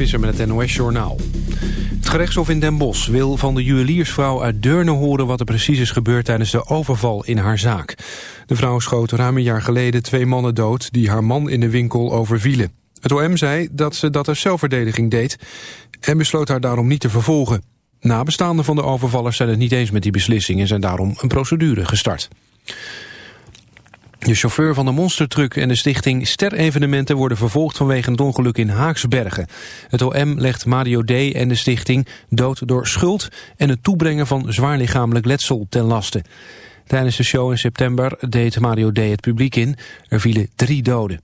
Visser met het NOS-journaal. Het gerechtshof in Den Bosch wil van de juweliersvrouw uit Deurne horen... wat er precies is gebeurd tijdens de overval in haar zaak. De vrouw schoot ruim een jaar geleden twee mannen dood... die haar man in de winkel overvielen. Het OM zei dat ze dat als zelfverdediging deed... en besloot haar daarom niet te vervolgen. Nabestaanden van de overvallers zijn het niet eens met die beslissing... en zijn daarom een procedure gestart. De chauffeur van de monstertruck en de stichting Ster-evenementen worden vervolgd vanwege het ongeluk in Haaksbergen. Het OM legt Mario D. en de stichting dood door schuld en het toebrengen van zwaar lichamelijk letsel ten laste. Tijdens de show in september deed Mario D. het publiek in. Er vielen drie doden.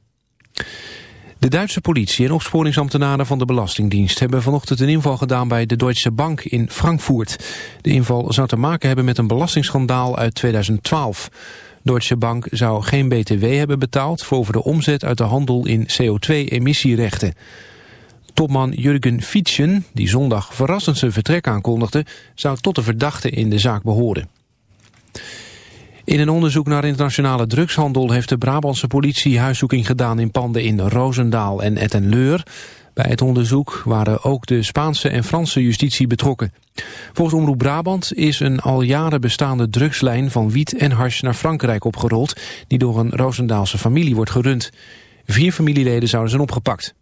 De Duitse politie en opsporingsambtenaren van de Belastingdienst hebben vanochtend een inval gedaan bij de Deutsche Bank in Frankfurt. De inval zou te maken hebben met een belastingsschandaal uit 2012. Deutsche Bank zou geen btw hebben betaald voor de omzet uit de handel in CO2-emissierechten. Topman Jurgen Fietschen, die zondag verrassend zijn vertrek aankondigde, zou tot de verdachte in de zaak behoren. In een onderzoek naar internationale drugshandel heeft de Brabantse politie huiszoeking gedaan in panden in Roosendaal en Ettenleur. Bij het onderzoek waren ook de Spaanse en Franse justitie betrokken. Volgens Omroep Brabant is een al jaren bestaande drugslijn van wiet en hars naar Frankrijk opgerold, die door een Roosendaalse familie wordt gerund. Vier familieleden zouden zijn opgepakt.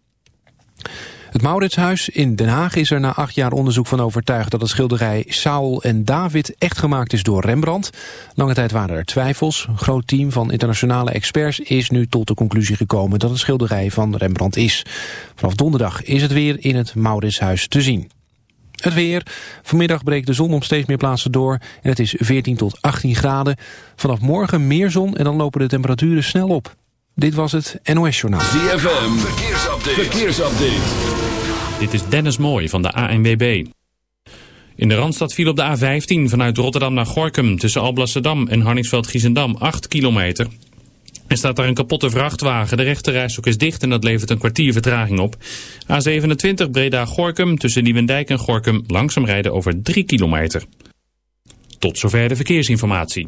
Het Mauritshuis in Den Haag is er na acht jaar onderzoek van overtuigd dat het schilderij Saul en David echt gemaakt is door Rembrandt. Lange tijd waren er twijfels. Een groot team van internationale experts is nu tot de conclusie gekomen dat het schilderij van Rembrandt is. Vanaf donderdag is het weer in het Mauritshuis te zien. Het weer. Vanmiddag breekt de zon op steeds meer plaatsen door en het is 14 tot 18 graden. Vanaf morgen meer zon en dan lopen de temperaturen snel op. Dit was het NOS Journaal. ZFM, verkeersupdate. verkeersupdate. Dit is Dennis Mooij van de ANWB. In de Randstad viel op de A15 vanuit Rotterdam naar Gorkum... tussen Alblasserdam en Harningsveld-Giezendam 8 kilometer. Er staat daar een kapotte vrachtwagen. De rechterrijstok is dicht en dat levert een kwartier vertraging op. A27 Breda-Gorkum tussen Nieuwendijk en Gorkum... langzaam rijden over 3 kilometer. Tot zover de verkeersinformatie.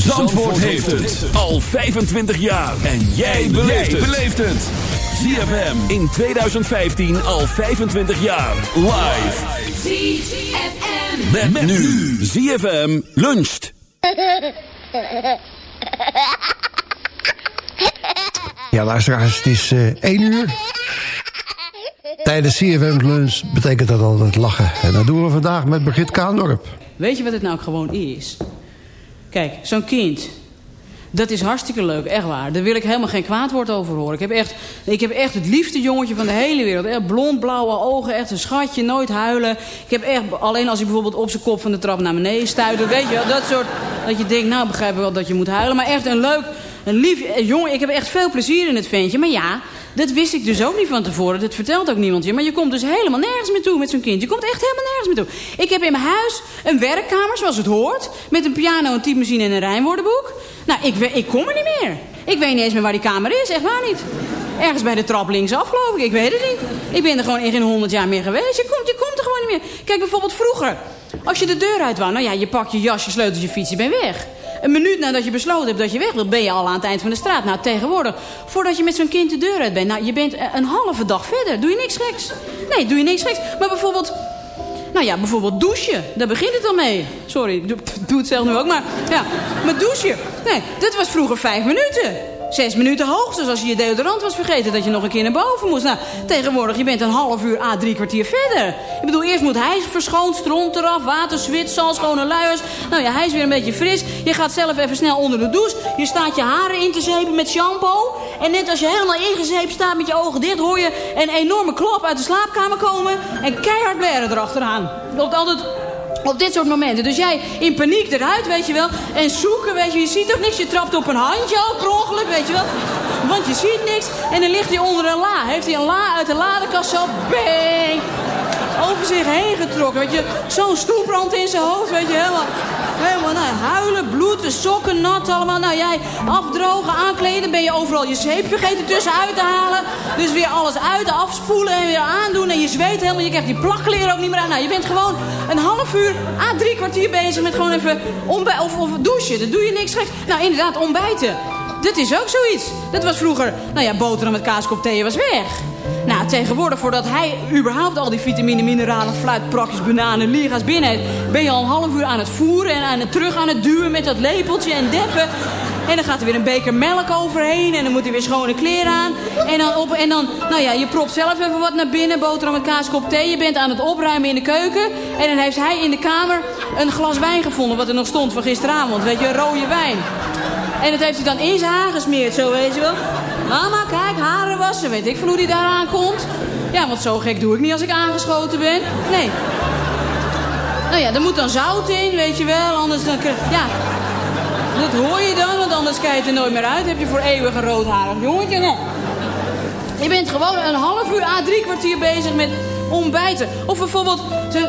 Zandvoort heeft het al 25 jaar. En jij beleeft het. ZFM in 2015 al 25 jaar. Live. ZFM. Met, met nu. ZFM luncht. Ja, luisteraars, het is uh, 1 uur. Tijdens CFM lunch betekent dat altijd lachen. En dat doen we vandaag met Brigitte Kaandorp. Weet je wat het nou gewoon is? Kijk, zo'n kind. Dat is hartstikke leuk, echt waar. Daar wil ik helemaal geen kwaad woord over horen. Ik heb echt, ik heb echt het liefste jongetje van de hele wereld. Echt blond, blauwe ogen, echt een schatje, nooit huilen. Ik heb echt, alleen als hij bijvoorbeeld op zijn kop van de trap naar beneden stuit. Weet je wel, dat soort, dat je denkt, nou begrijp ik wel dat je moet huilen. Maar echt een leuk, een lief jongen. Ik heb echt veel plezier in het ventje. Maar ja, dat wist ik dus ook niet van tevoren. Dat vertelt ook niemand je. Maar je komt dus helemaal nergens meer toe met zo'n kind. Je komt echt helemaal nergens meer toe. Ik heb in mijn huis een werkkamer, zoals het hoort. Met een piano, een typemachine en een rijmwoordenboek. Nou, ik, ik kom er niet meer. Ik weet niet eens meer waar die kamer is. Echt waar niet. Ergens bij de trap linksaf, geloof ik. Ik weet het niet. Ik ben er gewoon in geen honderd jaar meer geweest. Je komt, je komt er gewoon niet meer. Kijk, bijvoorbeeld vroeger. Als je de deur uit wou, nou ja, je pakt je jas, je sleutels, je fiets, je bent weg. Een minuut nadat je besloten hebt dat je weg wilt, ben je al aan het eind van de straat. Nou, tegenwoordig, voordat je met zo'n kind de deur uit bent, nou, je bent een halve dag verder. Doe je niks geks? Nee, doe je niks geks. Maar bijvoorbeeld, nou ja, bijvoorbeeld douchen. Daar begint het al mee. Sorry, doe, doe het zelf nu ook, maar ja. Maar douchen, nee, dat was vroeger vijf minuten. Zes minuten hoogstens als je je deodorant was vergeten... dat je nog een keer naar boven moest. Nou, tegenwoordig, je bent een half uur a drie kwartier verder. Ik bedoel, eerst moet hij verschoond, stront eraf... water, zwit, zal, schone luiers. Nou ja, hij is weer een beetje fris. Je gaat zelf even snel onder de douche. Je staat je haren in te zeepen met shampoo. En net als je helemaal ingezeept staat met je ogen dicht... hoor je een enorme klap uit de slaapkamer komen... en keihard blaren erachteraan. Loopt altijd op dit soort momenten. Dus jij in paniek eruit, weet je wel. En zoeken, weet je. Je ziet ook niks. Je trapt op een handje ook per ongeluk, weet je wel. Want je ziet niks. En dan ligt hij onder een la. Heeft hij een la uit de ladekast zo... Bang! Over zich heen getrokken, weet je. Zo'n stoelbrand in zijn hoofd, weet je. Helemaal, helemaal nou, huilen, bloed, sokken nat allemaal. Nou, jij afdrogen, aankleden. Ben je overal je zeep vergeten tussenuit te halen. Dus weer alles uit, afspoelen en weer aandoen. En je zweet helemaal. Je krijgt die plakkleren ook niet meer aan. Nou, je bent gewoon een half uur à drie kwartier bezig met gewoon even ontbijten of, of douchen. Dan doe je niks geks. Nou, inderdaad, ontbijten. Dat is ook zoiets. Dat was vroeger, nou ja, boterham met kaaskop thee was weg. Nou, tegenwoordig, voordat hij überhaupt al die vitamine, mineralen, fluitprakjes, bananen, liga's binnen heeft... ben je al een half uur aan het voeren en aan het terug aan het duwen met dat lepeltje en deppen. En dan gaat er weer een beker melk overheen en dan moet hij weer schone kleren aan. En dan, op, en dan nou ja, je propt zelf even wat naar binnen, boterham met kaaskop thee. Je bent aan het opruimen in de keuken. En dan heeft hij in de kamer een glas wijn gevonden, wat er nog stond van gisteravond. Weet je, rode wijn. En dat heeft hij dan in zijn haar gesmeerd, zo weet je wel. Mama, kijk, haren wassen. Weet ik van hoe die daar aankomt. Ja, want zo gek doe ik niet als ik aangeschoten ben. Nee. Nou ja, er moet dan zout in, weet je wel. Anders dan... Ja, dat hoor je dan, want anders kijk je er nooit meer uit. heb je voor eeuwig een roodharig jongetje. Nee. Je bent gewoon een half uur à drie kwartier bezig met ontbijten. Of bijvoorbeeld,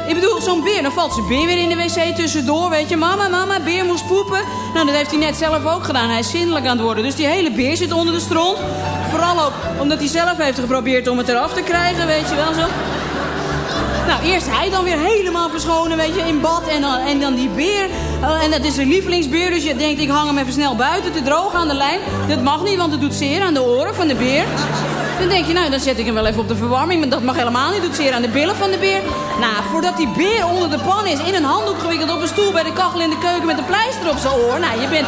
ik bedoel, zo'n beer. Dan valt zijn beer weer in de wc tussendoor, weet je. Mama, mama, beer moest poepen. Nou, dat heeft hij net zelf ook gedaan. Hij is zindelijk aan het worden. Dus die hele beer zit onder de stront. Vooral ook omdat hij zelf heeft geprobeerd om het eraf te krijgen, weet je wel zo. Nou, eerst hij dan weer helemaal verschonen, weet je, in bad. En dan, en dan die beer. Eh, en dat is zijn lievelingsbeer, dus je denkt, ik hang hem even snel buiten te drogen aan de lijn. Dat mag niet, want het doet zeer aan de oren van de beer. Dan denk je, nou, dan zet ik hem wel even op de verwarming. Maar dat mag helemaal niet, doet zeer aan de billen van de beer. Nou, voordat die beer onder de pan is, in een handdoek gewikkeld op een stoel bij de kachel in de keuken met een pleister op zijn oor. Nou, je bent,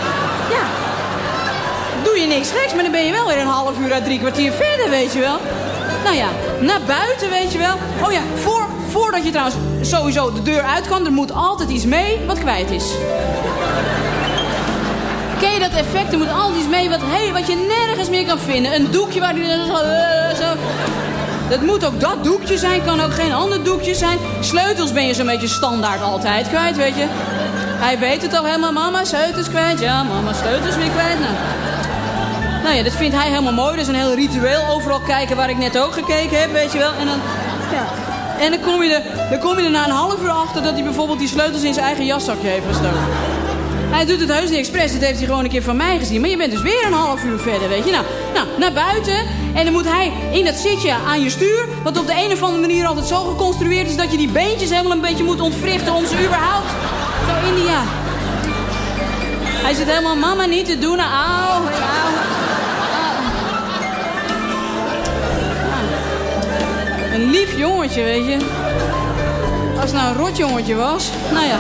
ja, doe je niks geks, maar dan ben je wel weer een half uur uit drie kwartier verder, weet je wel. Nou ja, naar buiten, weet je wel. Oh ja, voor, voordat je trouwens sowieso de deur uit kan, er moet altijd iets mee wat kwijt is. Dat effect? Er moet altijd iets mee wat, hey, wat je nergens meer kan vinden. Een doekje waar die eh, zo... Dat moet ook dat doekje zijn, kan ook geen ander doekje zijn. Sleutels ben je zo'n beetje standaard altijd kwijt, weet je. Hij weet het al helemaal, mama, sleutels kwijt. Ja, mama, sleutels weer kwijt. Nou, nou ja, dat vindt hij helemaal mooi. Dat is een heel ritueel. Overal kijken waar ik net ook gekeken heb, weet je wel. En dan, ja. En dan kom, je er, dan kom je er na een half uur achter dat hij bijvoorbeeld die sleutels in zijn eigen jaszakje heeft gestoken. Hij doet het heus niet expres, dat heeft hij gewoon een keer van mij gezien. Maar je bent dus weer een half uur verder, weet je. Nou, nou, naar buiten. En dan moet hij in dat zitje aan je stuur... wat op de een of andere manier altijd zo geconstrueerd is... dat je die beentjes helemaal een beetje moet ontwrichten... om ze überhaupt zo in die... Ja. Hij zit helemaal mama niet te doen. Auw, auw. Een lief jongetje, weet je. Als het nou een rotjongetje was. Nou ja.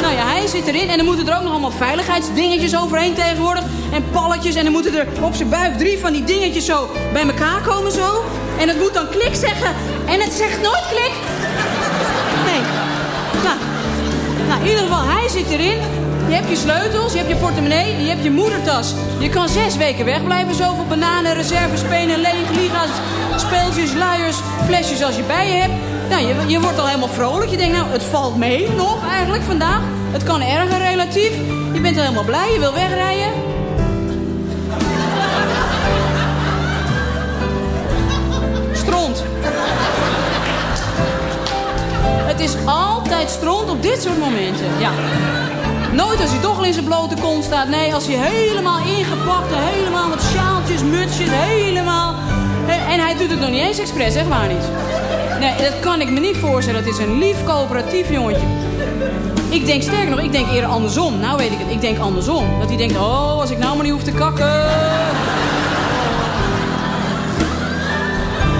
Nou ja, hij zit erin. En dan moeten er ook nog allemaal veiligheidsdingetjes overheen tegenwoordig. En palletjes. En dan moeten er op zijn buik drie van die dingetjes zo bij elkaar komen zo. En het moet dan klik zeggen. En het zegt nooit klik. Nee. Nou, nou, in ieder geval, hij zit erin. Je hebt je sleutels, je hebt je portemonnee, je hebt je moedertas. Je kan zes weken wegblijven. Zoveel bananen, reserves, penen, lege liga's, speeltjes, luiers, flesjes als je bij je hebt. Nou, je, je wordt al helemaal vrolijk. Je denkt, nou, het valt mee nog eigenlijk vandaag. Het kan erger relatief. Je bent al helemaal blij, je wil wegrijden. Stront. Het is altijd stront op dit soort momenten, ja. Nooit als hij toch al in zijn blote kont staat. Nee, als hij helemaal ingepakt, helemaal met sjaaltjes, mutsjes, helemaal... En hij doet het nog niet eens expres, echt waar niet. Nee, dat kan ik me niet voorstellen. Het is een lief coöperatief jongetje. Ik denk sterker nog, ik denk eerder andersom. Nou weet ik het, ik denk andersom. Dat hij denkt, oh, als ik nou maar niet hoef te kakken.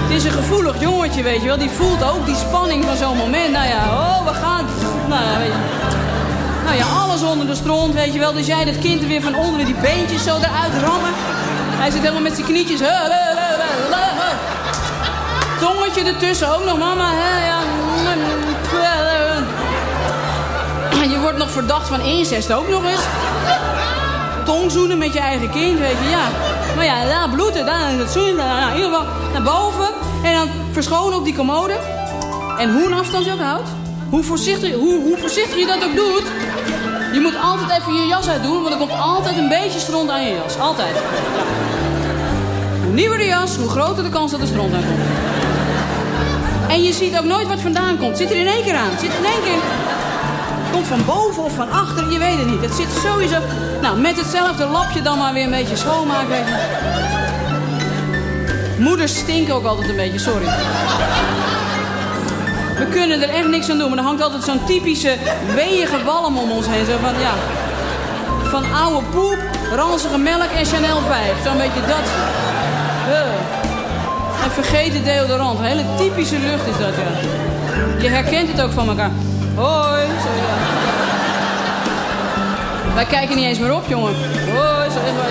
Het is een gevoelig jongetje, weet je wel. Die voelt ook die spanning van zo'n moment. Nou ja, oh, we gaan... Nou ja, weet je. Nou ja, alles onder de stront, weet je wel. Dus jij dat kind er weer van onder die beentjes zo eruit rammen. Hij zit helemaal met zijn knietjes. Tongetje ertussen ook nog, mama. Hè, ja. Wordt nog verdacht van incest ook nog eens. Tongzoenen met je eigen kind, weet je, ja. Maar ja, daar bloeden, daar dat zoenen. Nou, in ieder geval naar boven. En dan verschonen op die commode. En hoe een afstand je ook houdt. Hoe voorzichtig, hoe, hoe voorzichtig je dat ook doet. Je moet altijd even je jas uitdoen, want er komt altijd een beetje stront aan je jas. Altijd. Hoe nieuwer de jas, hoe groter de kans dat er stront aan komt. En je ziet ook nooit wat vandaan komt. Zit er in één keer aan. Zit in één keer... Komt van boven of van achter, je weet het niet. Het zit sowieso... Nou, met hetzelfde lapje dan maar weer een beetje schoonmaken. Moeders stinken ook altijd een beetje, sorry. We kunnen er echt niks aan doen, maar er hangt altijd zo'n typische weeige walm om ons heen. Zo van, ja, van oude poep, ranzige melk en Chanel 5. Zo'n beetje dat. En vergeten deodorant. Een hele typische lucht is dat, ja. Je herkent het ook van elkaar. Hoi. Ja. Wij kijken niet eens meer op, jongen. Hoi, zo echt waar.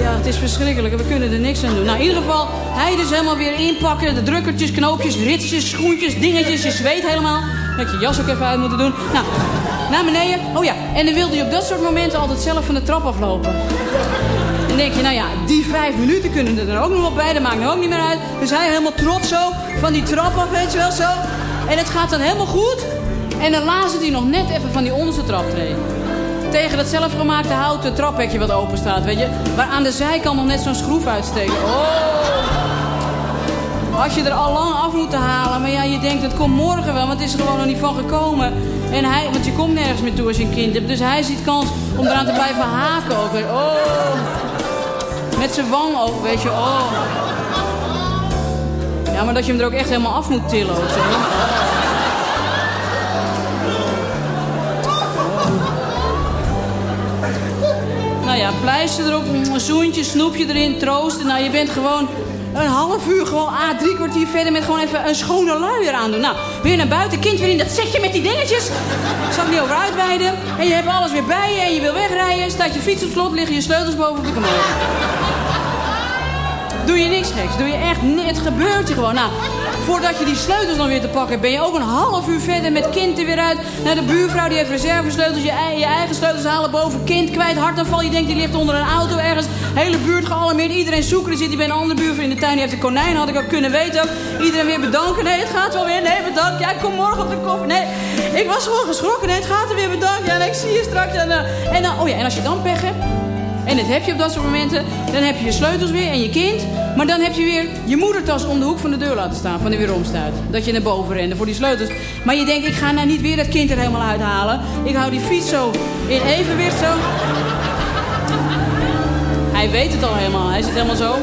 Ja, het is verschrikkelijk. We kunnen er niks aan doen. Nou, in ieder geval, hij dus helemaal weer inpakken. De drukkertjes, knoopjes, ritsjes, schoentjes, dingetjes. Je zweet helemaal. Dat je jas ook even uit moeten doen. Nou, naar beneden. Oh ja, en dan wilde je op dat soort momenten altijd zelf van de trap aflopen. Dan denk je, nou ja, die vijf minuten kunnen er dan ook nog wel bij. Dat maakt nou ook niet meer uit. Dus hij helemaal trots zo van die trap af, weet je wel, zo. En het gaat dan helemaal goed. En dan lazert hij nog net even van die onderste traptree. Tegen dat zelfgemaakte houten traphekje wat open staat, weet je. Waar aan de zijkant nog net zo'n schroef uitsteekt. Oh! Had je er al lang af moeten halen. Maar ja, je denkt, het komt morgen wel. Want het is er gewoon nog niet van gekomen. En hij, want je komt nergens meer toe als je een kind hebt. Dus hij ziet kans om eraan te blijven haken ook. Oh! Met zijn wang ook, weet je. Oh! Ja, maar dat je hem er ook echt helemaal af moet tillen ook. Ja, pleister erop, een zoentje, snoepje erin, troosten. Nou, je bent gewoon een half uur, gewoon ah, drie kwartier verder met gewoon even een schone luier aandoen. Nou, weer naar buiten, kind weer in dat zetje met die dingetjes. Zal ik niet over uitweiden. En je hebt alles weer bij je en je wil wegrijden. Staat je fiets op slot, liggen je sleutels boven op de commode. Doe je niks geks, doe je echt Het gebeurt je gewoon. Nou, voordat je die sleutels dan weer te pakken hebt, ben je ook een half uur verder met kind er weer uit. Naar de buurvrouw, die heeft reservesleutels. Je, je eigen sleutels halen boven, kind kwijt, hartaanval. Je denkt, die ligt onder een auto ergens. Hele buurt gealarmeerd, iedereen zoeken. Er zit hier bij een andere buurvrouw in de tuin, die heeft een konijn. Had ik ook kunnen weten. Iedereen weer bedanken. Nee, het gaat wel weer. Nee, bedankt. Ja, ik kom morgen op de koffie. Nee, ik was gewoon geschrokken. Nee, het gaat er weer. Bedankt. Ja, nee, ik zie je straks. En, eh, en, dan, oh ja, en als je dan pech hebt... En dat heb je op dat soort momenten. Dan heb je je sleutels weer en je kind. Maar dan heb je weer je moedertas om de hoek van de deur laten staan. Van de weer omstuit. Dat je naar boven rende voor die sleutels. Maar je denkt, ik ga nou niet weer dat kind er helemaal uithalen. Ik hou die fiets zo in evenwicht zo. Hij weet het al helemaal. Hij zit helemaal zo.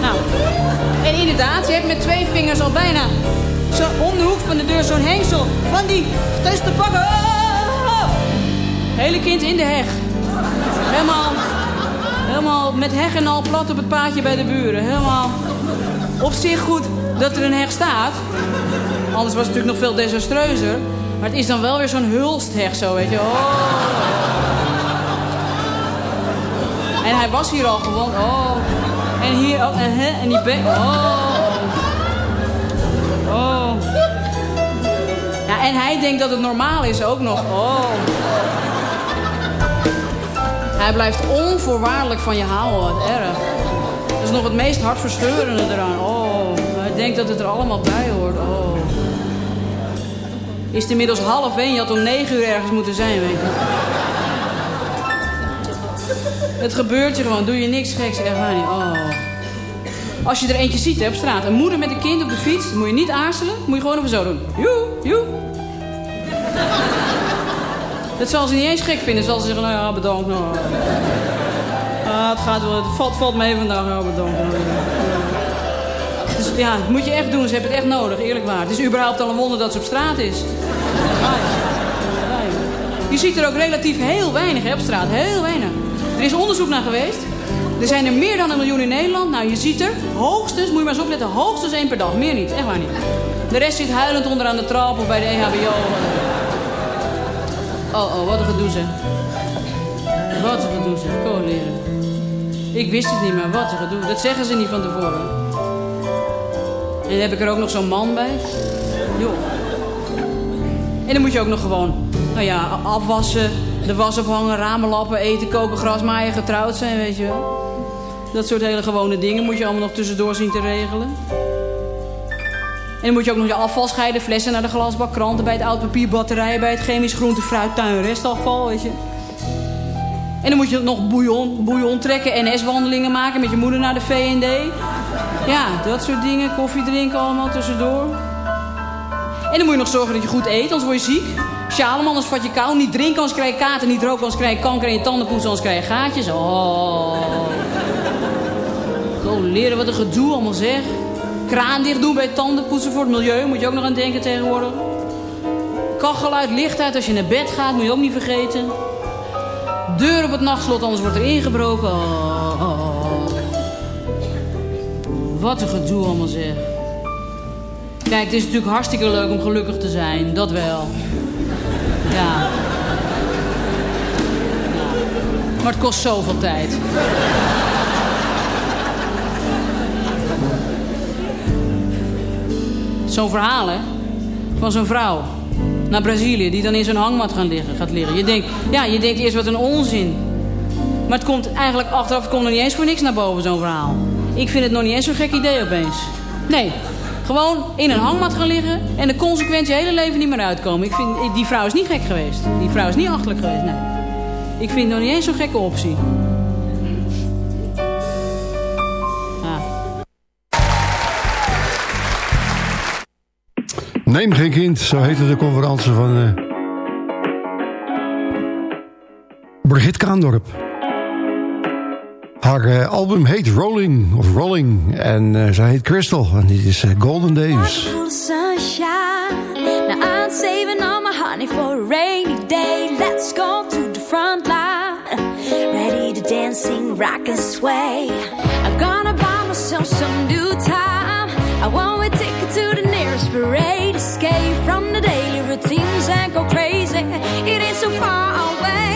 Nou, en inderdaad, je hebt met twee vingers al bijna zo om de hoek van de deur zo'n hengsel van die tussen te pakken. Ah! Hele kind in de heg. Helemaal, helemaal met heg en al plat op het paadje bij de buren. Helemaal op zich goed dat er een heg staat. Anders was het natuurlijk nog veel desastreuzer. Maar het is dan wel weer zo'n hulstheg zo, weet je. Oh. En hij was hier al gewoon. Oh. En hier ook. En, hè, en die bek. Oh. Oh. Ja, en hij denkt dat het normaal is ook nog. Oh. Hij blijft onvoorwaardelijk van je houden. Wat erg. Dat is nog het meest hartverscheurende eraan. Oh. Hij denkt dat het er allemaal bij hoort. Oh. Is het inmiddels half één? Je had om negen uur ergens moeten zijn, weet je. Het gebeurt je gewoon. Doe je niks geks. Echt waar niet. Oh. Als je er eentje ziet hè, op straat, een moeder met een kind op de fiets, moet je niet aarzelen. Moet je gewoon even zo doen. Joe, joe. Dat zal ze niet eens gek vinden. Zal ze zeggen, nou ja, bedankt. Nou. Ah, het gaat wel, het valt, valt mee vandaag. Nou, bedankt. Dus ja, dat moet je echt doen. Ze hebben het echt nodig, eerlijk waar. Het is überhaupt al een wonder dat ze op straat is. Je ziet er ook relatief heel weinig hè, op straat. Heel weinig. Er is onderzoek naar geweest. Er zijn er meer dan een miljoen in Nederland. Nou, je ziet er hoogstens, moet je maar eens opletten, hoogstens één per dag. Meer niet, echt waar niet. De rest zit huilend onderaan de trap of bij de EHBO. Oh, oh, wat een gedoe zeg. Wat een gedoe zeg, leren. Ik wist het niet, maar wat een gedoe. Dat zeggen ze niet van tevoren. En dan heb ik er ook nog zo'n man bij. Joh. En dan moet je ook nog gewoon, nou ja, afwassen, de was ophangen, ramen lappen, eten, koken, gras maaien, getrouwd zijn, weet je wel. Dat soort hele gewone dingen moet je allemaal nog tussendoor zien te regelen. En dan moet je ook nog je afval scheiden, flessen naar de glasbak, kranten bij het oud papier, batterijen bij het chemisch groente, fruit, tuin, restafval, weet je. En dan moet je nog bouillon, bouillon trekken, NS-wandelingen maken met je moeder naar de V&D. Ja, dat soort dingen, koffie drinken allemaal tussendoor. En dan moet je nog zorgen dat je goed eet, anders word je ziek. Sjaleman, anders vat je kou. Niet drinken, anders krijg je kater. Niet roken, anders krijg je kanker in je tanden poetsen, anders krijg je gaatjes. Oh. Leren wat een gedoe allemaal zeg. Kraan dicht doen bij tandenpoetsen voor het milieu. Moet je ook nog aan denken tegenwoordig. Kachel uit, licht uit als je naar bed gaat. Moet je ook niet vergeten. Deur op het nachtslot, anders wordt er ingebroken. Oh, oh, oh. Wat een gedoe allemaal zeg. Kijk, het is natuurlijk hartstikke leuk om gelukkig te zijn. Dat wel. Ja. Maar het kost zoveel tijd. Zo'n verhaal, hè? Van zo'n vrouw naar Brazilië die dan in zo'n hangmat gaan liggen, gaat liggen. Je denkt, ja, je denkt eerst wat een onzin. Maar het komt eigenlijk achteraf, het komt nog niet eens voor niks naar boven, zo'n verhaal. Ik vind het nog niet eens zo'n gek idee opeens. Nee, gewoon in een hangmat gaan liggen en de consequent je hele leven niet meer uitkomen. Ik vind, die vrouw is niet gek geweest. Die vrouw is niet achterlijk geweest, nee. Ik vind het nog niet eens zo'n gekke optie. Neem geen kind, zo heette de conferentie van eh Brigitte Kaandorp. Haar eh, album heet Rolling, of Rolling, en eh, zij heet Crystal. En dit is Golden Days. Let's go to. Ready sing, rock and sway. Escape from the daily routines and go crazy. It ain't so far away.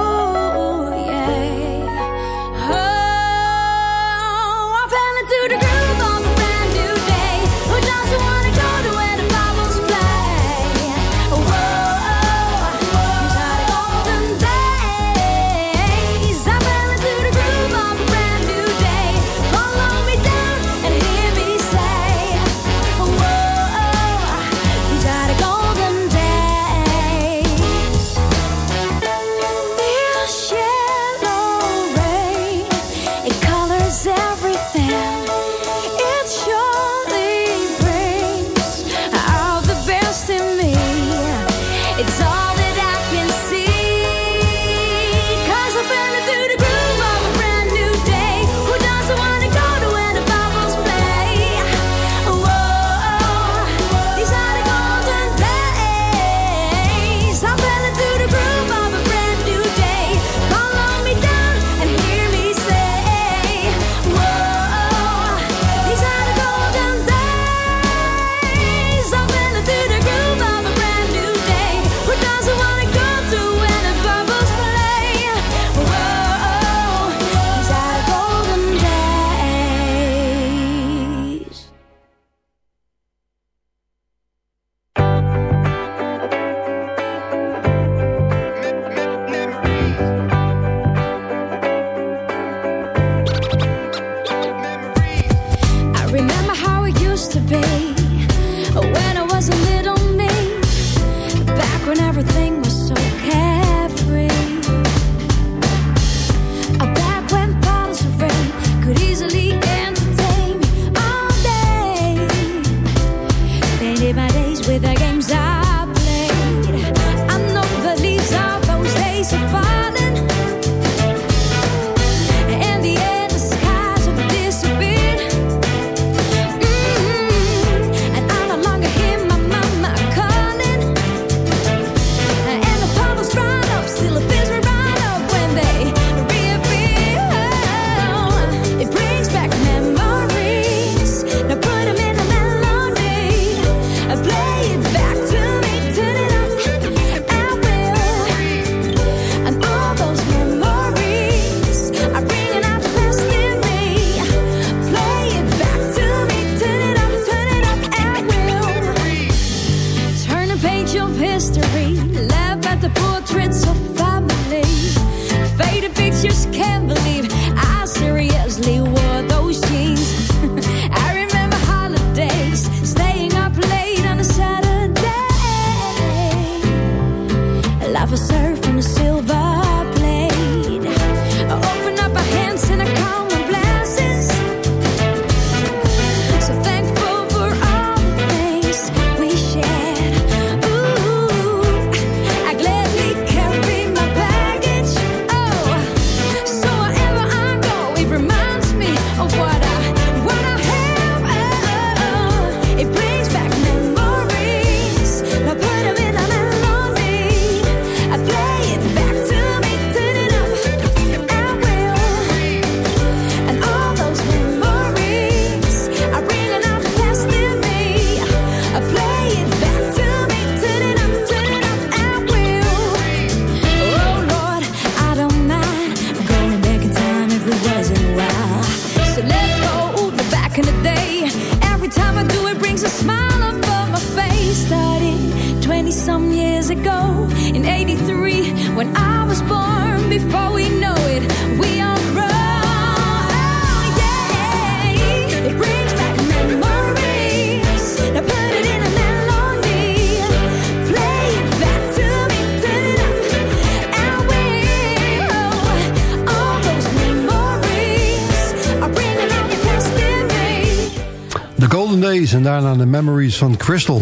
de Memories van Crystal.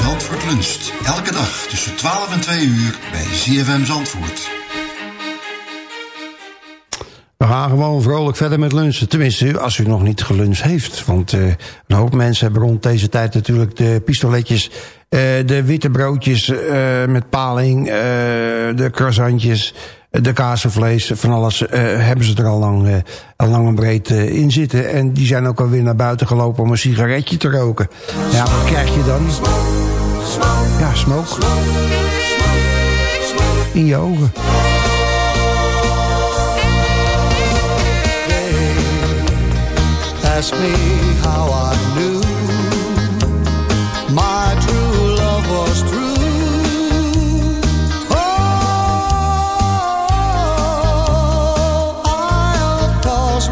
Zandvoort luncht, elke dag tussen 12 en 2 uur bij ZFM Zandvoort. We gaan gewoon vrolijk verder met lunchen. Tenminste, als u nog niet geluncht heeft. Want uh, hoop mensen hebben rond deze tijd natuurlijk de pistoletjes... Eh, de witte broodjes eh, met paling, eh, de croissantjes, de kaasvlees, van alles... hebben ze er al lang, al lang en breed in zitten. En die zijn ook alweer naar buiten gelopen om een sigaretje te roken. Ja, wat krijg je dan? Ja, smoke. In je ogen. ask me how I knew my true love was true. Oh, I'll toss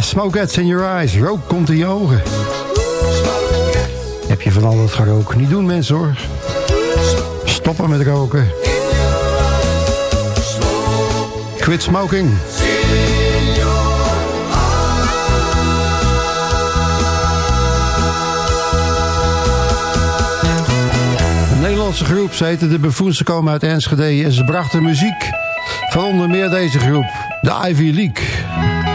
Smoke gets in your eyes. Rook komt in je ogen. Heb je van al dat geroken? Niet doen mensen hoor. Stoppen met roken. Quit smoking. Een Nederlandse groep, ze heten de ze komen uit Enschede... en ze brachten muziek van onder meer deze groep, de Ivy League.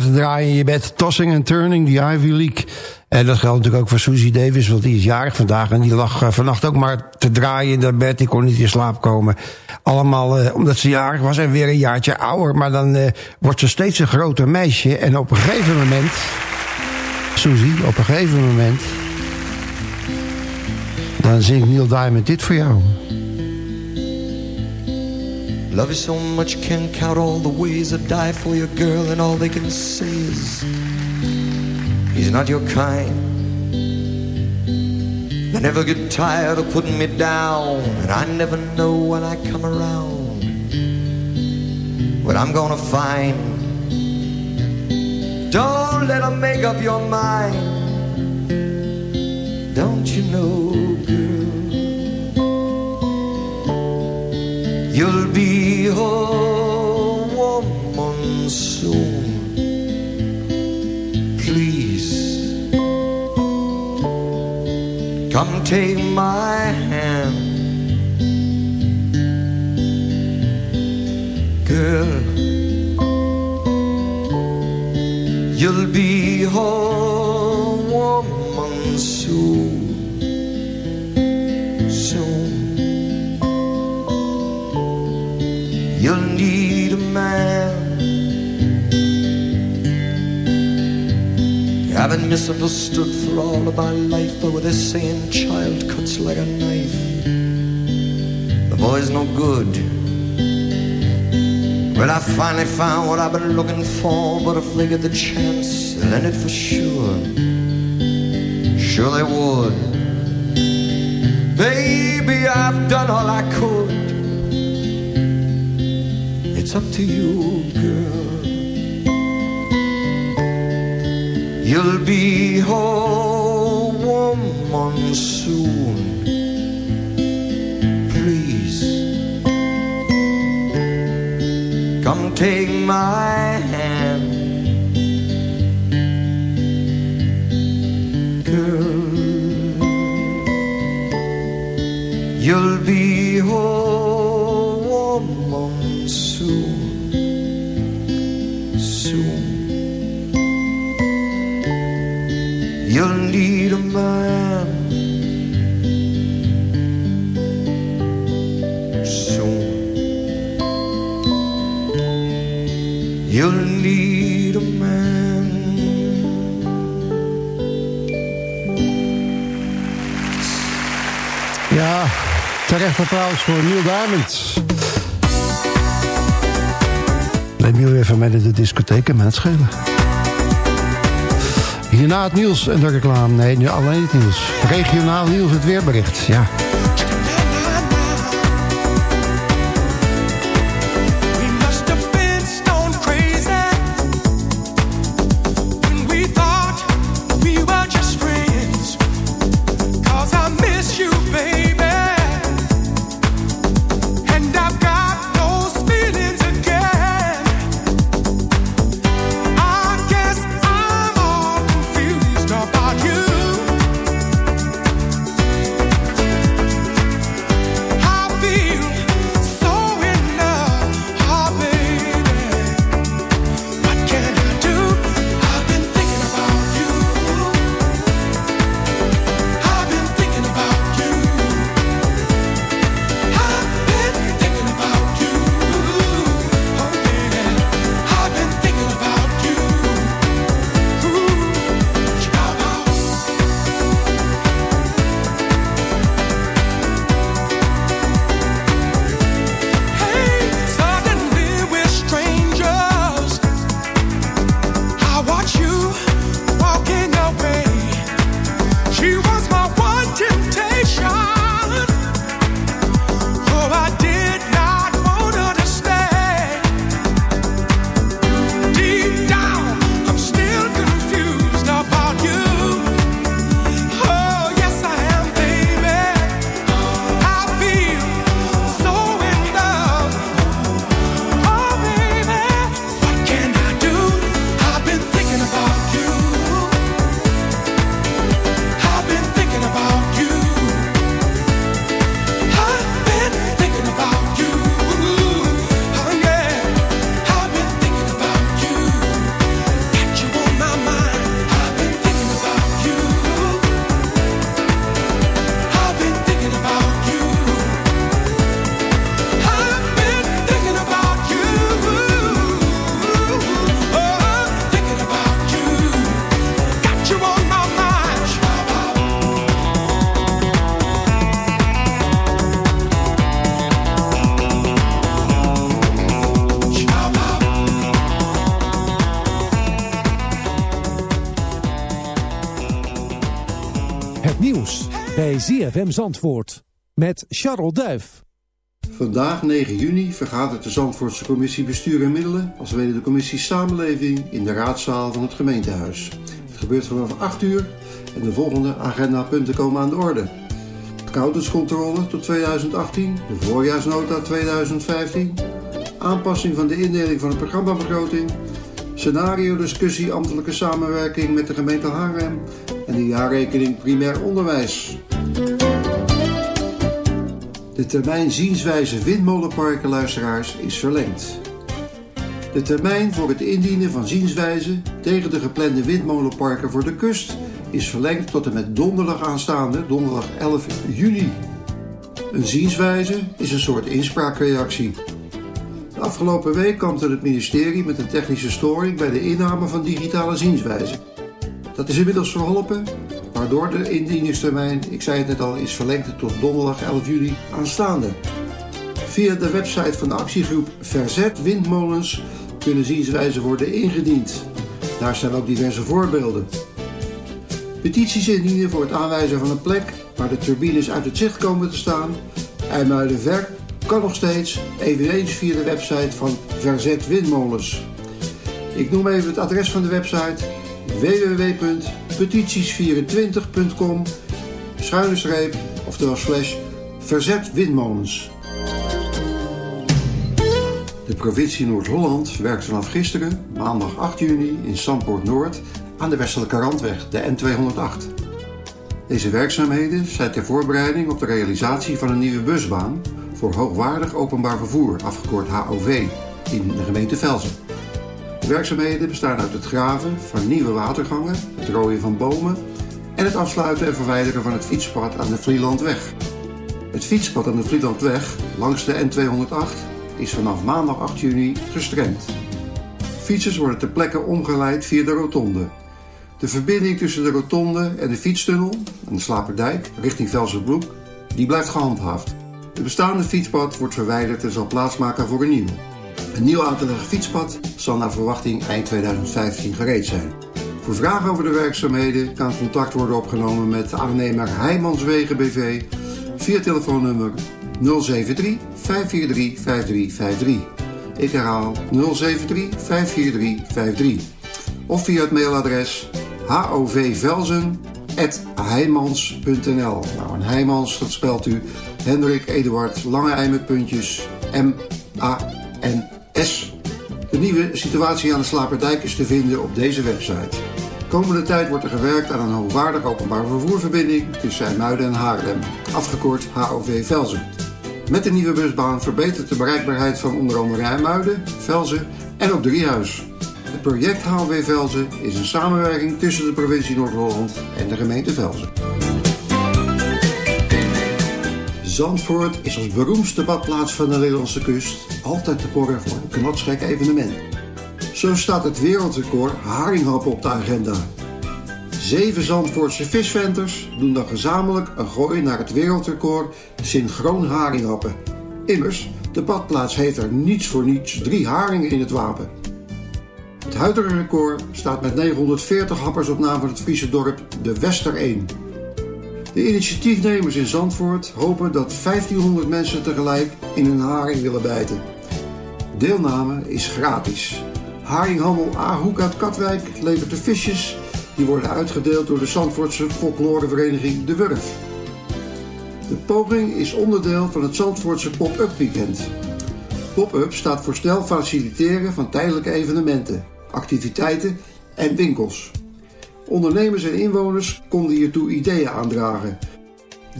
Te draaien in je bed. Tossing and Turning, die Ivy League. En dat geldt natuurlijk ook voor Susie Davis, want die is jarig vandaag. En die lag eh, vannacht ook maar te draaien in dat bed. Die kon niet in slaap komen. Allemaal eh, omdat ze jarig was en weer een jaartje ouder. Maar dan eh, wordt ze steeds een groter meisje. En op een gegeven moment... Susie, op een gegeven moment... Dan zingt Neil Diamond dit voor jou. Love you so much can't count all the ways I die for your girl, and all they can say is he's not your kind. They never get tired of putting me down, and I never know when I come around what I'm gonna find. Don't let them make up your mind. Don't you know, girl? You'll be a woman soon. Please come take my hand, girl. You'll be a misunderstood for all of my life, but with this saying, child cuts like a knife. The boy's no good. Well, I finally found what I've been looking for, but if they get the chance, they'll end it for sure. Sure they would. Baby, I've done all I could. It's up to you, girl. You'll be a woman soon. Please Come take my hand. Girl, you'll be a woman soon, soon. Need a man soon. You'll need a man. Ja, terecht applaus voor Neil Diamond. Neem jullie even mee naar de discotheek en het Hierna het nieuws en de reclame. Nee, nu alleen het nieuws. Regionaal nieuws, het weerbericht. Ja. ZFM Zandvoort met Charles Duif. Vandaag, 9 juni, vergadert de Zandvoortse Commissie Bestuur en Middelen, als weder de Commissie Samenleving, in de raadzaal van het gemeentehuis. Het gebeurt vanaf 8 uur en de volgende agendapunten komen aan de orde. Accountantscontrole tot 2018, de voorjaarsnota 2015, aanpassing van de indeling van de programmabegroting, scenario-discussie ambtelijke samenwerking met de gemeente Haarlem en de jaarrekening primair onderwijs. De termijn zienswijze windmolenparken, luisteraars, is verlengd. De termijn voor het indienen van zienswijze tegen de geplande windmolenparken voor de kust is verlengd tot en met donderdag aanstaande, donderdag 11 juni. Een zienswijze is een soort inspraakreactie. De afgelopen week kampte het ministerie met een technische storing bij de inname van digitale zienswijzen. Dat is inmiddels verholpen, waardoor de indieningstermijn, ik zei het net al, is verlengd tot donderdag 11 juli aanstaande. Via de website van de actiegroep Verzet Windmolens kunnen zienswijzen worden ingediend. Daar staan ook diverse voorbeelden. Petities indienen voor het aanwijzen van een plek waar de turbines uit het zicht komen te staan. IJmuiden-Ver kan nog steeds, eveneens via de website van Verzet Windmolens. Ik noem even het adres van de website www.petities24.com schuine streep, oftewel slash verzet windmolens. De provincie Noord-Holland werkt vanaf gisteren, maandag 8 juni, in Sandpoort Noord aan de Westelijke Randweg, de N208. Deze werkzaamheden zijn ter voorbereiding op de realisatie van een nieuwe busbaan voor hoogwaardig openbaar vervoer, afgekort HOV, in de gemeente Velzen. De werkzaamheden bestaan uit het graven van nieuwe watergangen, het rooien van bomen en het afsluiten en verwijderen van het fietspad aan de Vlielandweg. Het fietspad aan de Vlielandweg langs de N208 is vanaf maandag 8 juni gestremd. Fietsers worden ter plekke omgeleid via de rotonde. De verbinding tussen de rotonde en de fietstunnel aan de Slaperdijk richting Velsenbroek, die blijft gehandhaafd. Het bestaande fietspad wordt verwijderd en zal plaatsmaken voor een nieuw. Een nieuw aan te leggen fietspad zal naar verwachting eind 2015 gereed zijn. Voor vragen over de werkzaamheden kan contact worden opgenomen met aannemer Heijmanswegen BV via telefoonnummer 073 543 5353. Ik herhaal 073 543 53. Of via het mailadres hovvelzen.heijmans.nl Nou, en Heijmans, dat spelt u Hendrik Eduard Lange Ei met puntjes M-A-N-S. De nieuwe situatie aan de Slaperdijk is te vinden op deze website. Komende tijd wordt er gewerkt aan een hoogwaardig openbaar vervoerverbinding tussen IJmuiden en Haarlem, afgekort HOV Velzen. Met de nieuwe busbaan verbetert de bereikbaarheid van onder andere IJmuiden, Velzen en ook Driehuis. Het project HOV Velzen is een samenwerking tussen de provincie Noord-Holland en de gemeente Velzen. Zandvoort is als beroemdste badplaats van de Nederlandse kust altijd te porren voor een knotsgek evenement. Zo staat het wereldrecord haringhappen op de agenda. Zeven Zandvoortse visventers doen dan gezamenlijk een gooi naar het wereldrecord synchroon haringhappen. Immers, de badplaats heeft er niets voor niets drie haringen in het wapen. Het huidige record staat met 940 happers op naam van het Friese dorp De Wester 1. De initiatiefnemers in Zandvoort hopen dat 1500 mensen tegelijk in een haring willen bijten. Deelname is gratis. Haringhandel A-Hoek uit Katwijk levert de visjes. Die worden uitgedeeld door de Zandvoortse folklorevereniging De Wurf. De poging is onderdeel van het Zandvoortse Pop-Up Weekend. Pop-up staat voor snel faciliteren van tijdelijke evenementen, activiteiten en winkels. Ondernemers en inwoners konden hiertoe ideeën aandragen.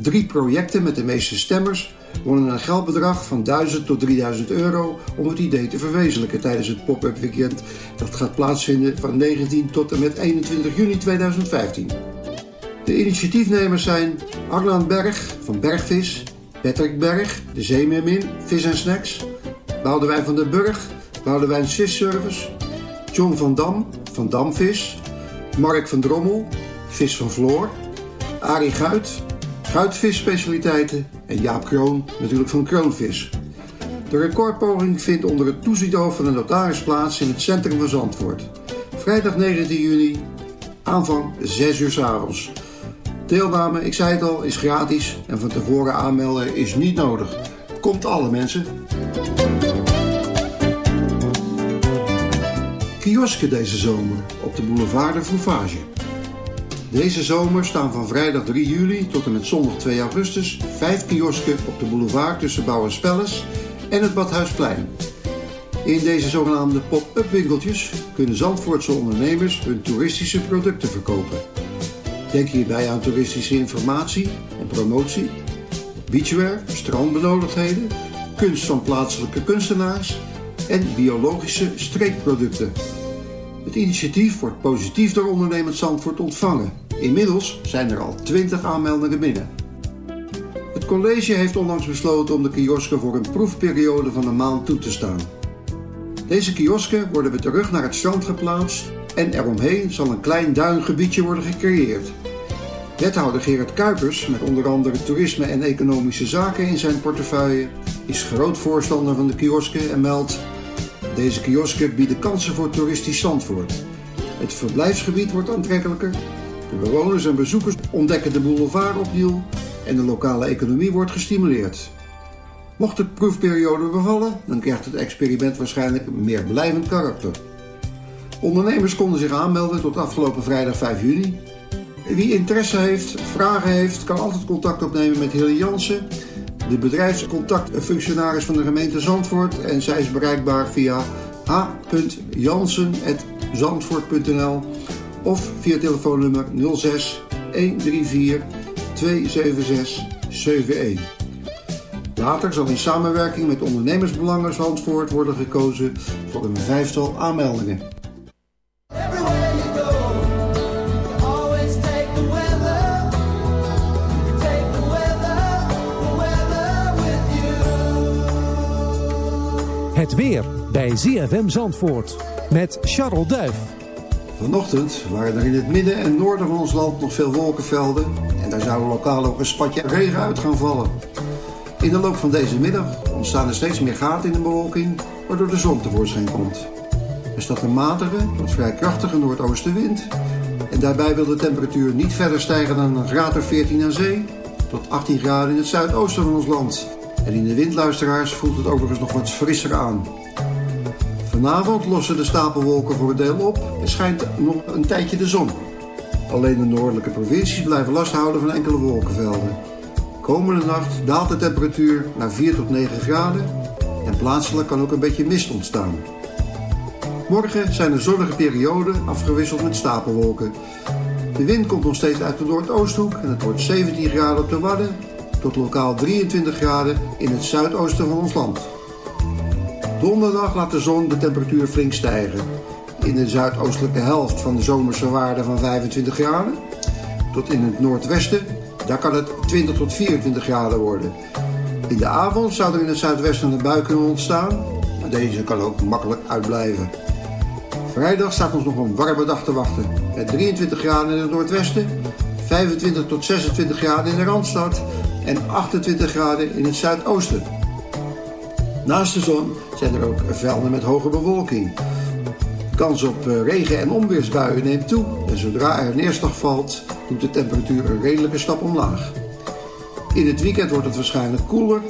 Drie projecten met de meeste stemmers wonnen een geldbedrag van 1000 tot 3000 euro om het idee te verwezenlijken tijdens het pop-up weekend dat gaat plaatsvinden van 19 tot en met 21 juni 2015. De initiatiefnemers zijn Arlan Berg van Bergvis, Patrick Berg, de Zeemeermin, Vis en Snacks, Boudewijn van den Burg, Boudewijn Vis Service, John van Dam van Damvis, Mark van Drommel, Vis van Floor, Arie Guit, Guitvisspecialiteiten en Jaap Kroon natuurlijk van Kroonvis. De recordpoging vindt onder het toezicht van de notaris plaats in het centrum van Zandvoort. Vrijdag 19 juni, aanvang 6 uur 's avonds. Deelname, ik zei het al, is gratis en van tevoren aanmelden is niet nodig. Komt alle mensen. Kiosken deze zomer op de boulevard de Fouvage. Deze zomer staan van vrijdag 3 juli tot en met zondag 2 augustus vijf kiosken op de boulevard tussen Bouwenspelles en het Badhuisplein. In deze zogenaamde pop-up winkeltjes kunnen Zandvoortse ondernemers hun toeristische producten verkopen. Denk hierbij aan toeristische informatie en promotie, beachwear, strandbenodigdheden, kunst van plaatselijke kunstenaars en biologische streekproducten. Het initiatief wordt positief door ondernemend Zandvoort ontvangen. Inmiddels zijn er al 20 aanmeldingen binnen. Het college heeft onlangs besloten om de kiosken voor een proefperiode van een maand toe te staan. Deze kiosken worden weer terug naar het strand geplaatst en eromheen zal een klein duingebiedje worden gecreëerd. Wethouder Gerard Kuipers, met onder andere toerisme en economische zaken in zijn portefeuille, is groot voorstander van de kiosken en meldt deze kiosken bieden kansen voor toeristisch Zandvoort. Het verblijfsgebied wordt aantrekkelijker, de bewoners en bezoekers ontdekken de boulevard opnieuw en de lokale economie wordt gestimuleerd. Mocht de proefperiode bevallen, dan krijgt het experiment waarschijnlijk meer blijvend karakter. Ondernemers konden zich aanmelden tot afgelopen vrijdag 5 juni. Wie interesse heeft, vragen heeft, kan altijd contact opnemen met Hilly Jansen. De bedrijfscontactfunctionaris van de gemeente Zandvoort. En zij is bereikbaar via h.jansen.zandvoort.nl of via telefoonnummer 06 134 276 71. Later zal in samenwerking met ondernemersbelangen Zandvoort worden gekozen voor een vijftal aanmeldingen. Weer bij ZFM Zandvoort met Charles Duif. Vanochtend waren er in het midden en noorden van ons land nog veel wolkenvelden. En daar zou lokaal ook een spatje regen uit gaan vallen. In de loop van deze middag ontstaan er steeds meer gaten in de bewolking, waardoor de zon tevoorschijn komt. Er staat een matige tot vrij krachtige noordoostenwind. En daarbij wil de temperatuur niet verder stijgen dan een graad of 14 aan zee, tot 18 graden in het zuidoosten van ons land. En in de windluisteraars voelt het overigens nog wat frisser aan. Vanavond lossen de stapelwolken voor een deel op en schijnt nog een tijdje de zon. Alleen de noordelijke provincies blijven last houden van enkele wolkenvelden. Komende nacht daalt de temperatuur naar 4 tot 9 graden en plaatselijk kan ook een beetje mist ontstaan. Morgen zijn er zonnige perioden afgewisseld met stapelwolken. De wind komt nog steeds uit de noordoosthoek en het wordt 17 graden op de Wadden tot lokaal 23 graden in het zuidoosten van ons land. Donderdag laat de zon de temperatuur flink stijgen. In de zuidoostelijke helft van de zomerse waarde van 25 graden. Tot in het noordwesten, daar kan het 20 tot 24 graden worden. In de avond zou er in het zuidwesten een bui kunnen ontstaan, maar deze kan ook makkelijk uitblijven. Vrijdag staat ons nog een warme dag te wachten. Met 23 graden in het noordwesten, 25 tot 26 graden in de Randstad en 28 graden in het zuidoosten. Naast de zon zijn er ook velden met hoge bewolking. Kans op eh, regen- en onweersbuien neemt toe. En zodra er neerslag valt, doet de temperatuur een redelijke stap omlaag. In het weekend wordt het waarschijnlijk koeler,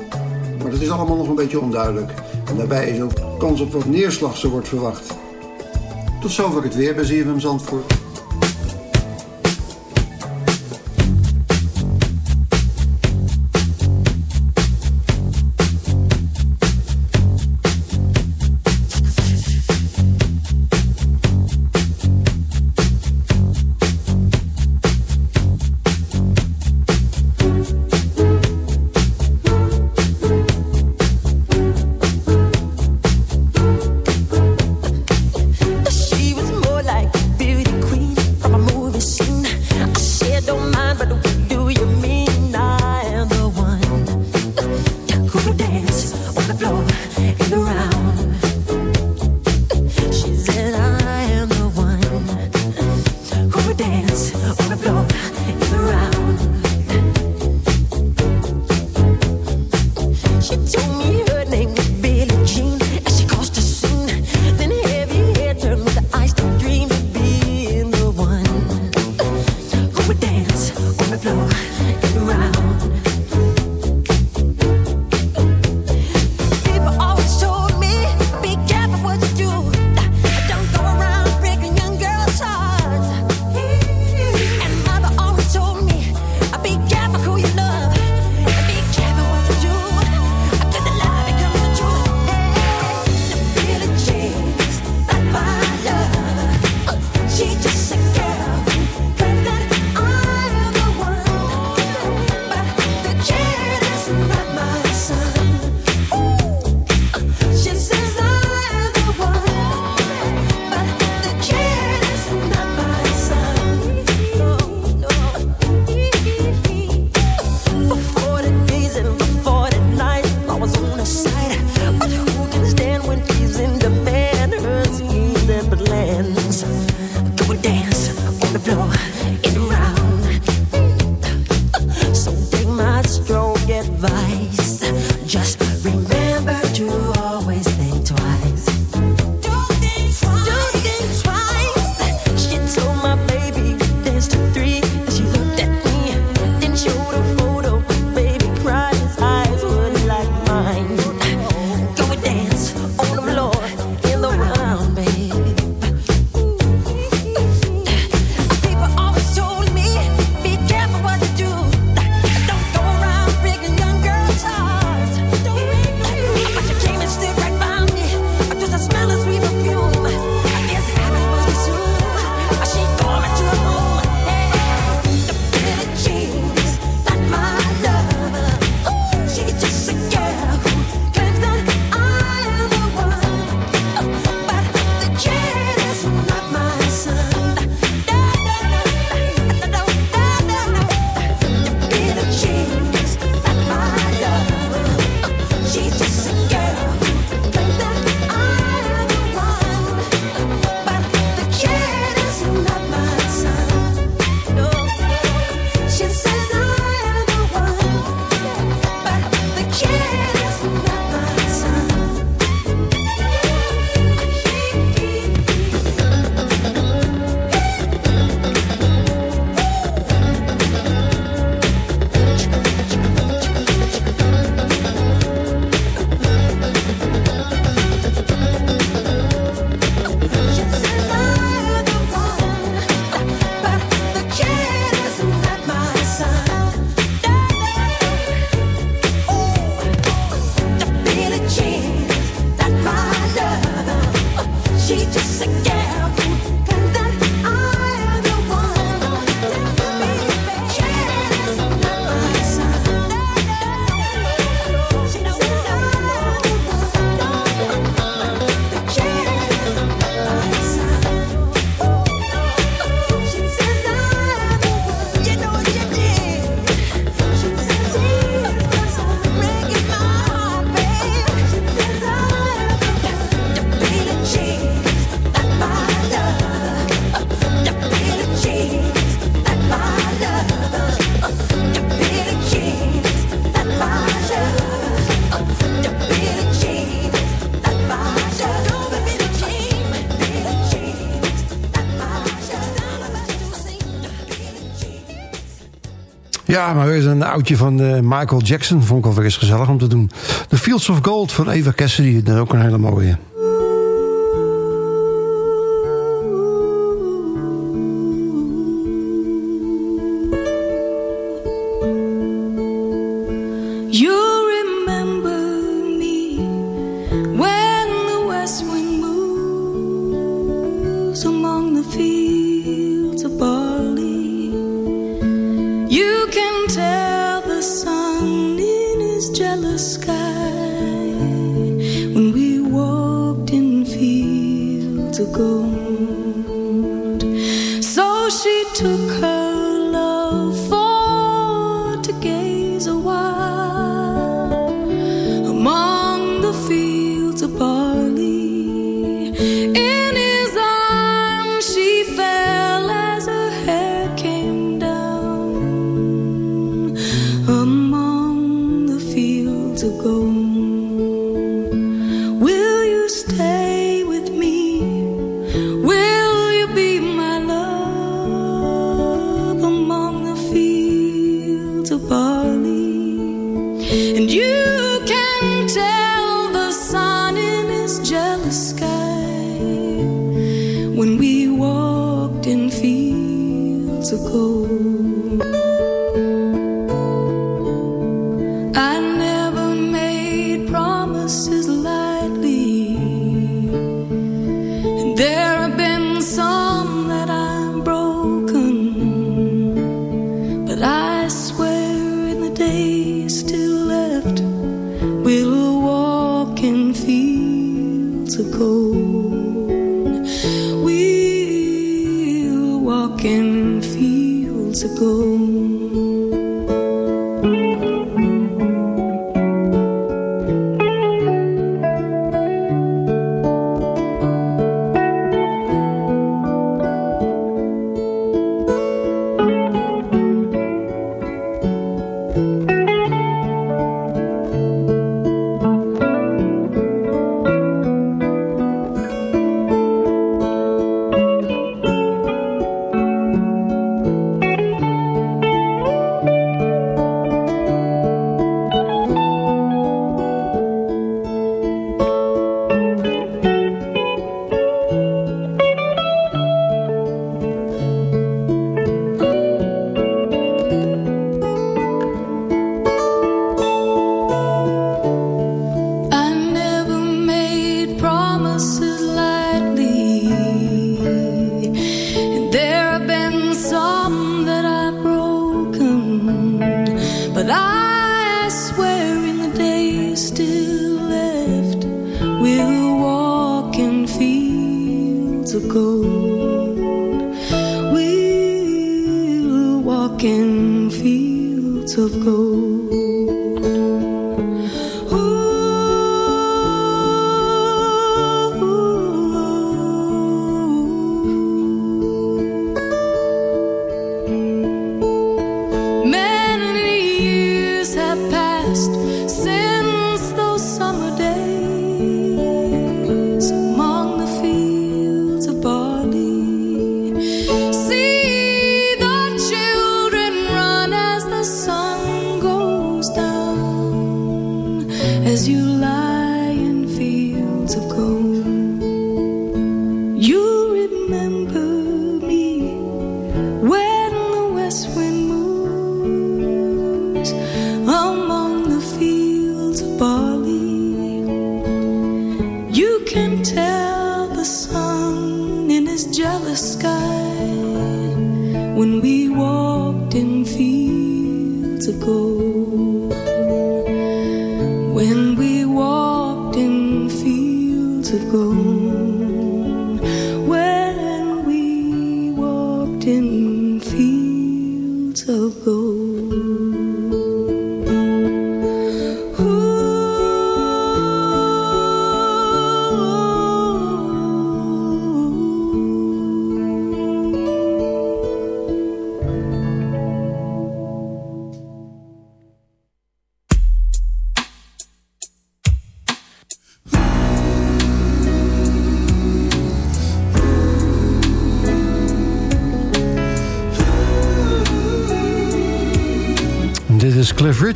maar dat is allemaal nog een beetje onduidelijk. En daarbij is ook kans op wat neerslag, zo wordt verwacht. Tot zover het weer bij ZFM Zandvoort. Ja, maar weer een oudje van eh, Michael Jackson. Vond ik alweer eens gezellig om te doen. The Fields of Gold van Eva Cassidy. Dat is ook een hele mooie.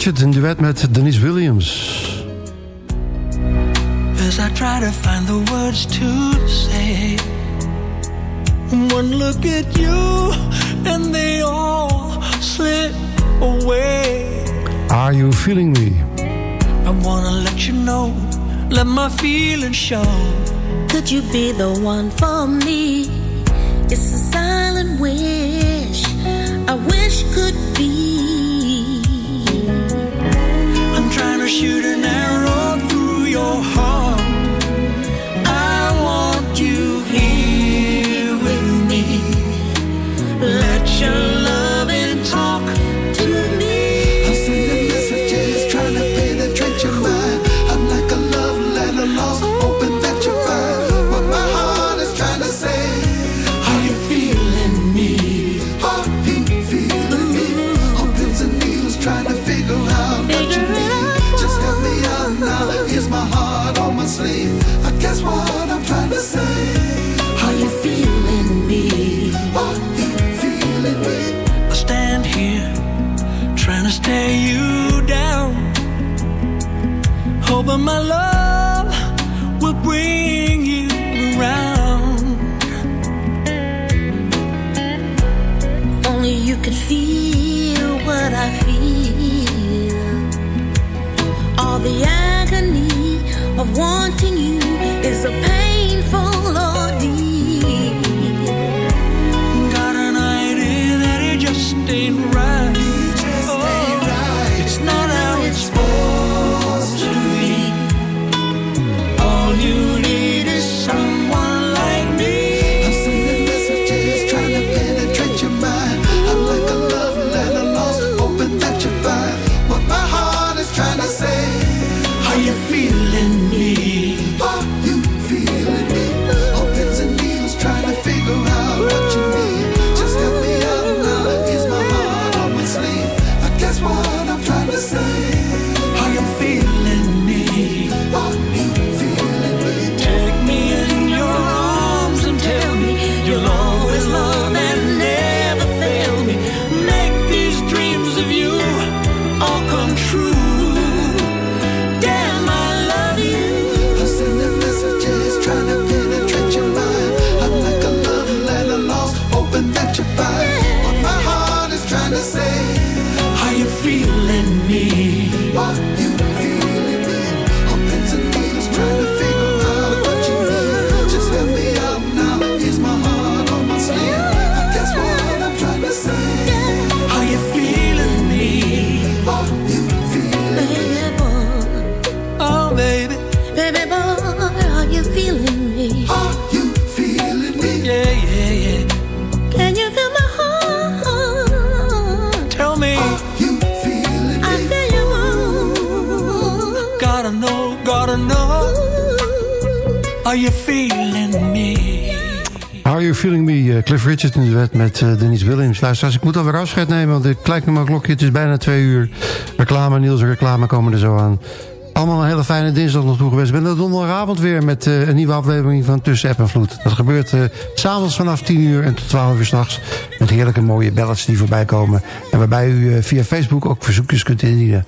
Richard in duet met Denise Williams. As I try to find the words to say One look at you and they all slip away Are you feeling me? I wanna let you know, let my feelings show Could you be the one for me? It's a silent wish I wish belong Feeling Me, eh, Cliff Richard in de wet met eh, Denise Williams. Luisteraars, ik moet alweer afscheid nemen, want ik kijk naar mijn klokje. Het is bijna twee uur. Reclame, Niels, reclame komen er zo aan. Allemaal een hele fijne dinsdag nog toe geweest. Ik ben donderdagavond weer met eh, een nieuwe aflevering van Tussen App en Vloed. Dat gebeurt uh, s'avonds vanaf 10 uur en tot 12 uur s'nachts. Met heerlijke mooie ballads die voorbij komen. En waarbij u via Facebook ook verzoekjes kunt indienen.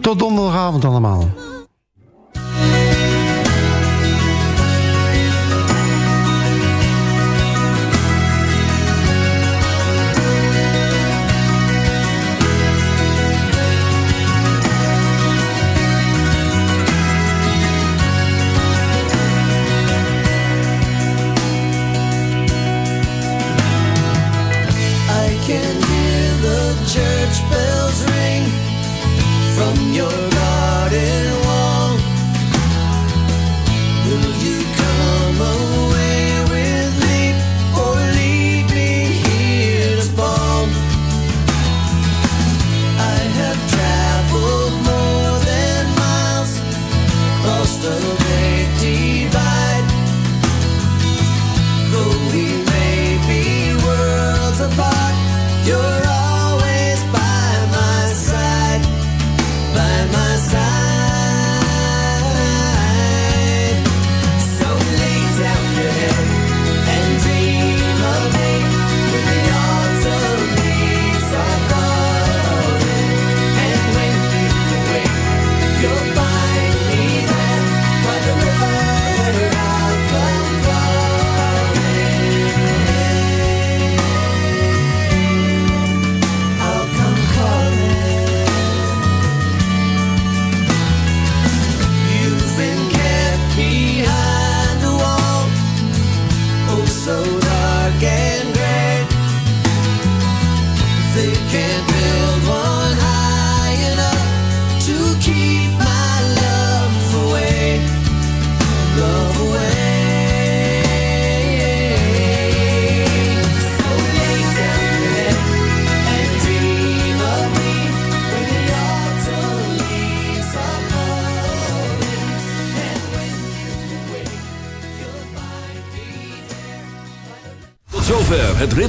Tot donderdagavond allemaal.